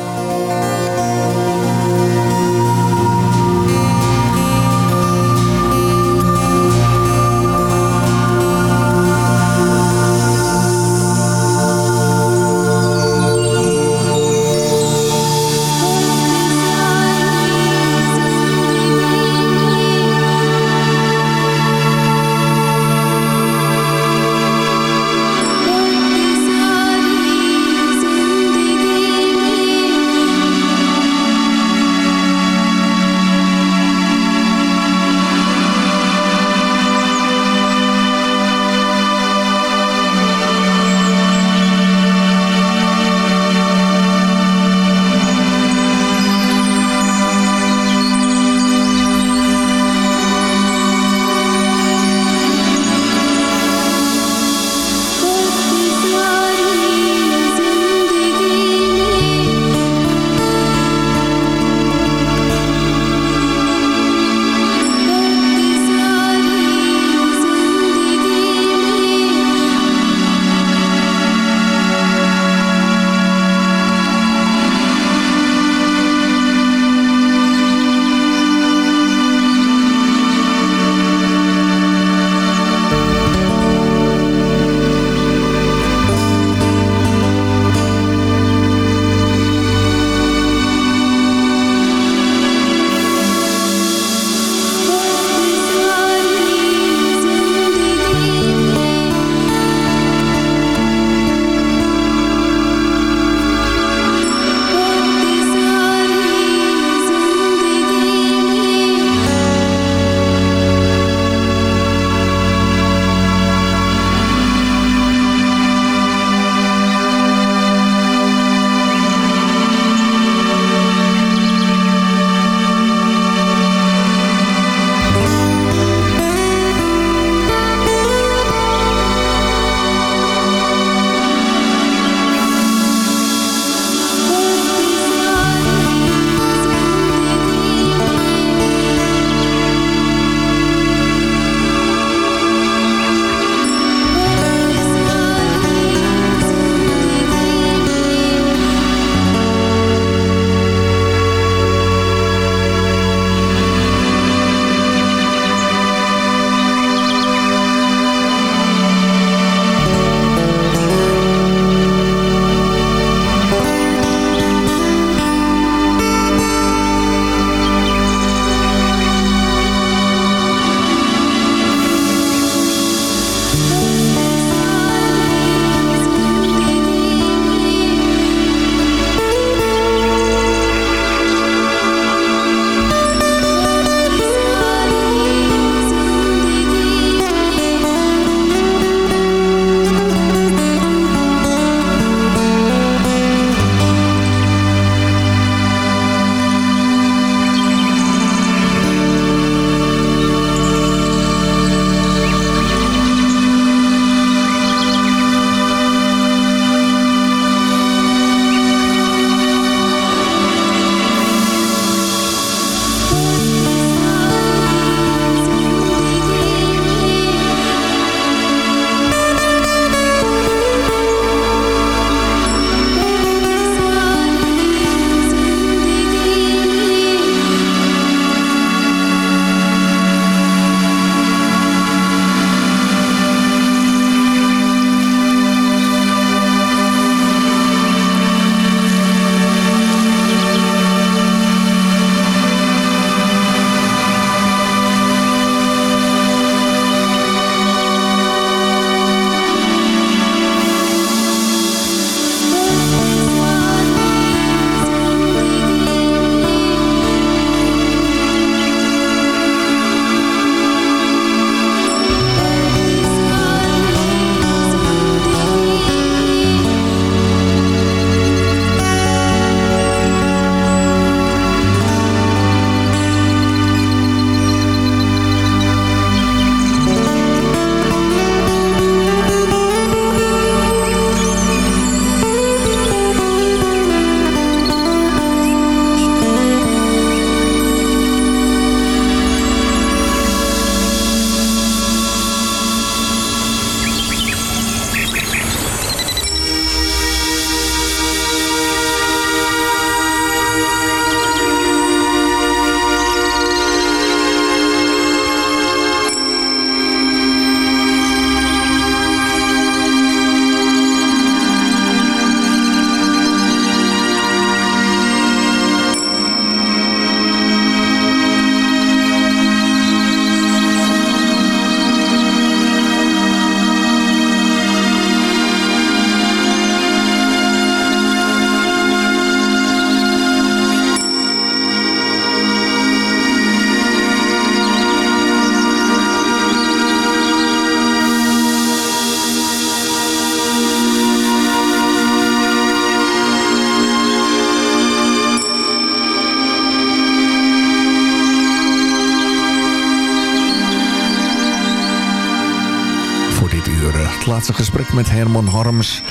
Gesprek met Herman Harms.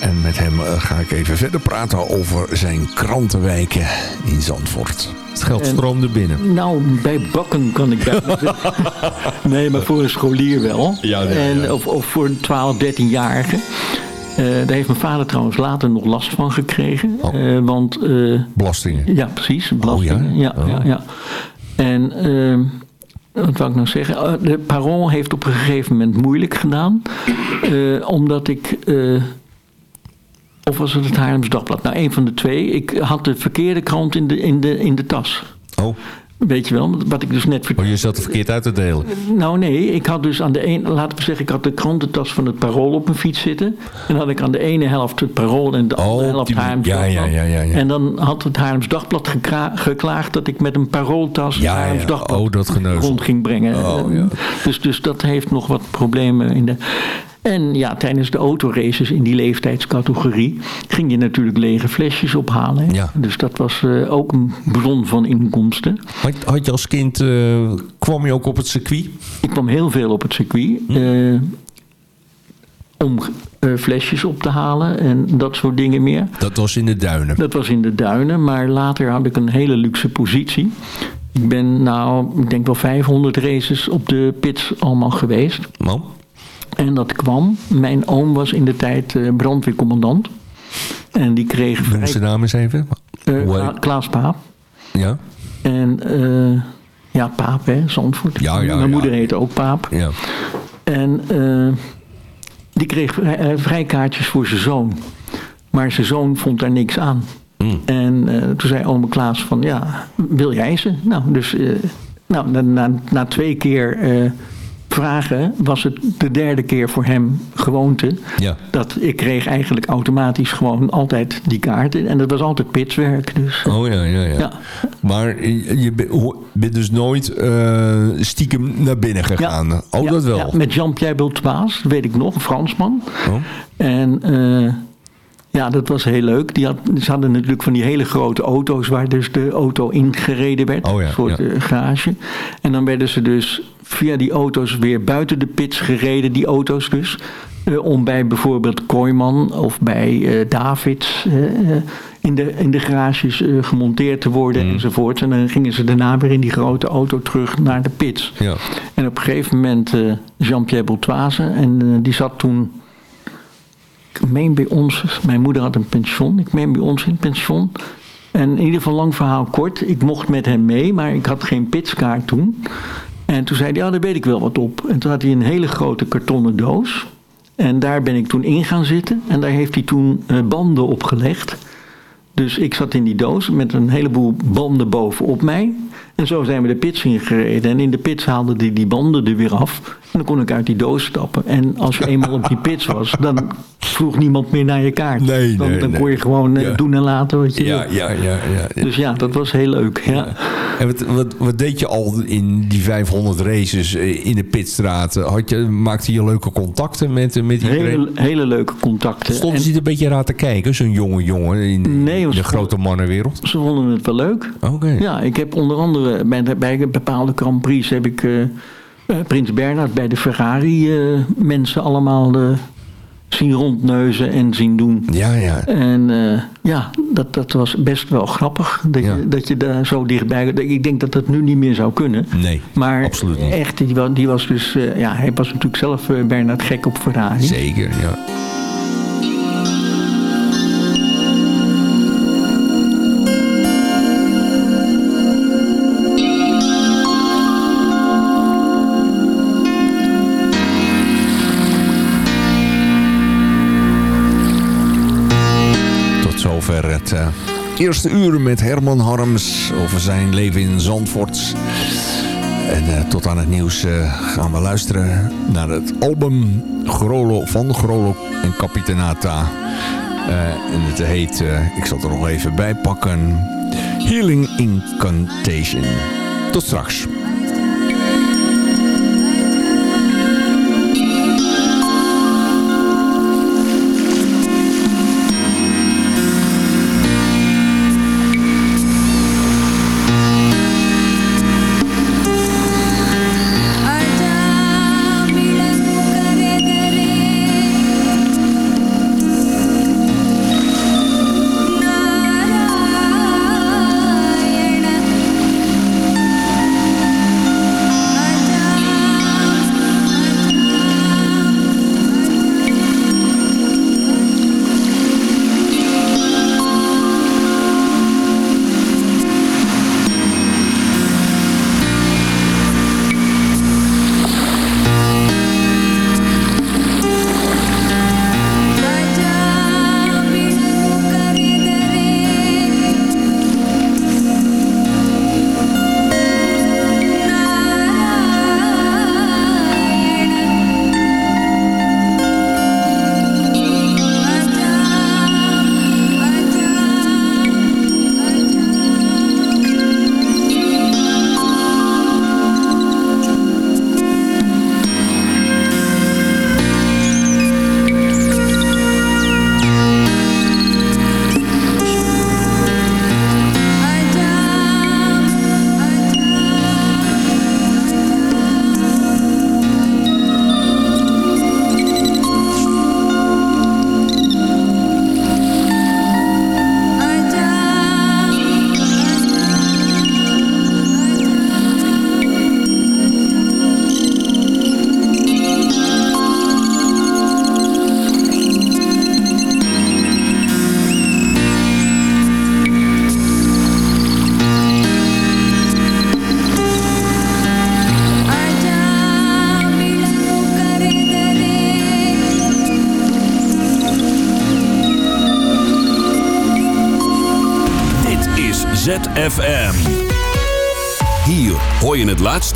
En met hem ga ik even verder praten over zijn krantenwijken in Zandvoort. Het geld stroomde binnen. Nou, bij bakken kan ik bijna <laughs> Nee, maar voor een scholier wel. Ja, en, of, of voor een 12, 13-jarige. Uh, daar heeft mijn vader trouwens later nog last van gekregen. Oh. Uh, want, uh, belastingen? Ja, precies. Belastingen. Oh, ja? Ja, ja, ja. En ehm, wat wil ik nou zeggen? De Parool heeft op een gegeven moment moeilijk gedaan. omdat ik of was het het Haarlems Dagblad? Nou, een van de twee. Ik had de verkeerde krant in de, in de, in de tas. Oh. Weet je wel, wat ik dus net vertelde. Oh, je zat er verkeerd uit te delen? Nou nee, ik had dus aan de ene, laten we zeggen, ik had de krantentas van het Parool op mijn fiets zitten. En dan had ik aan de ene helft het Parool en de oh, andere helft het ja, ja, ja, ja, En dan had het Haarlems Dagblad geklaagd dat ik met een Parooltas ja, het Haarlems Dagblad oh, dat rond ging brengen. Oh, ja. dus, dus dat heeft nog wat problemen in de... En ja, tijdens de autoraces in die leeftijdscategorie ging je natuurlijk lege flesjes ophalen. Ja. Dus dat was uh, ook een bron van inkomsten. Had, had je als kind, uh, kwam je ook op het circuit? Ik kwam heel veel op het circuit. Hm. Uh, om flesjes op te halen en dat soort dingen meer. Dat was in de duinen? Dat was in de duinen, maar later had ik een hele luxe positie. Ik ben nou, ik denk wel 500 races op de pits allemaal geweest. Oh. En dat kwam. Mijn oom was in de tijd uh, brandweercommandant. En die kreeg... Noem zijn naam eens even. Uh, Klaas Paap. Ja. En uh, ja, Paap hè, Zandvoort. Ja, ja, Mijn moeder heette ook Paap. Ja. En die kreeg vrijkaartjes voor zijn zoon. Maar zijn zoon vond daar niks aan. Mm. En toen zei ome Klaas van, ja, wil jij ze? Nou, dus nou, na, na, na twee keer vragen was het de derde keer voor hem gewoonte. Ja. Dat ik kreeg eigenlijk automatisch gewoon altijd die kaarten. En dat was altijd pitswerk. Dus, oh ja, ja, ja. ja. Maar je bent dus nooit uh, stiekem naar binnen gegaan? Oh, dat wel? met Jean-Pierre Beltoise, weet ik nog, een Fransman. Oh. En... Uh, ja, dat was heel leuk. Die had, ze hadden natuurlijk van die hele grote auto's waar dus de auto ingereden werd. Oh ja, een soort ja. garage. En dan werden ze dus via die auto's weer buiten de pits gereden, die auto's dus. Uh, om bij bijvoorbeeld Kooiman of bij uh, Davids uh, in, de, in de garages gemonteerd te worden mm. enzovoort. En dan gingen ze daarna weer in die grote auto terug naar de pits. Ja. En op een gegeven moment Jean-Pierre Bourtoise en die zat toen meen bij ons, mijn moeder had een pension, ik meen bij ons in pension. En in ieder geval lang verhaal kort, ik mocht met hem mee, maar ik had geen pitskaart toen. En toen zei hij, ja, daar weet ik wel wat op. En toen had hij een hele grote kartonnen doos. En daar ben ik toen in gaan zitten. En daar heeft hij toen uh, banden op gelegd. Dus ik zat in die doos met een heleboel banden bovenop mij. En zo zijn we de pits ingereden. En in de pits haalde hij die banden er weer af. En dan kon ik uit die doos stappen. En als je eenmaal op die pits was, dan vroeg niemand meer naar je kaart. Nee, dan, nee, dan kon je gewoon eh, doen en laten wat je ja, ja, ja, ja, Dus ja, dat was heel leuk. Ja. En wat, wat, wat, deed je al in die 500 races eh, in de pitstraat? Had je, maakte je leuke contacten met, met iedereen? Hele, hele leuke contacten. Stonden ze een beetje raar te kijken, zo'n jonge jongen in, nee, de grote mannenwereld? Ze vonden het wel leuk. Oké. Ja, ik heb onder andere bij, bij bepaalde Grand Prix heb ik... Uh, Prins Bernhard bij de Ferrari uh, mensen allemaal zien rondneuzen en zien doen. Ja, ja. En uh, ja, dat, dat was best wel grappig. Dat, je, dat je daar zo dichtbij... Ik denk dat dat nu niet meer zou kunnen. Nee, maar absoluut niet. echt, die, was, die was dus... Uh, ja, hij was natuurlijk zelf uh, Bernard gek op Ferrari. Zeker, ja. Uh, eerste uur met Herman Harms over zijn leven in Zandvoort. En uh, tot aan het nieuws uh, gaan we luisteren naar het album Grolo, van Grolo en Capitanata. en het heet, ik zal het er nog even bij pakken, Healing Incantation. Tot straks.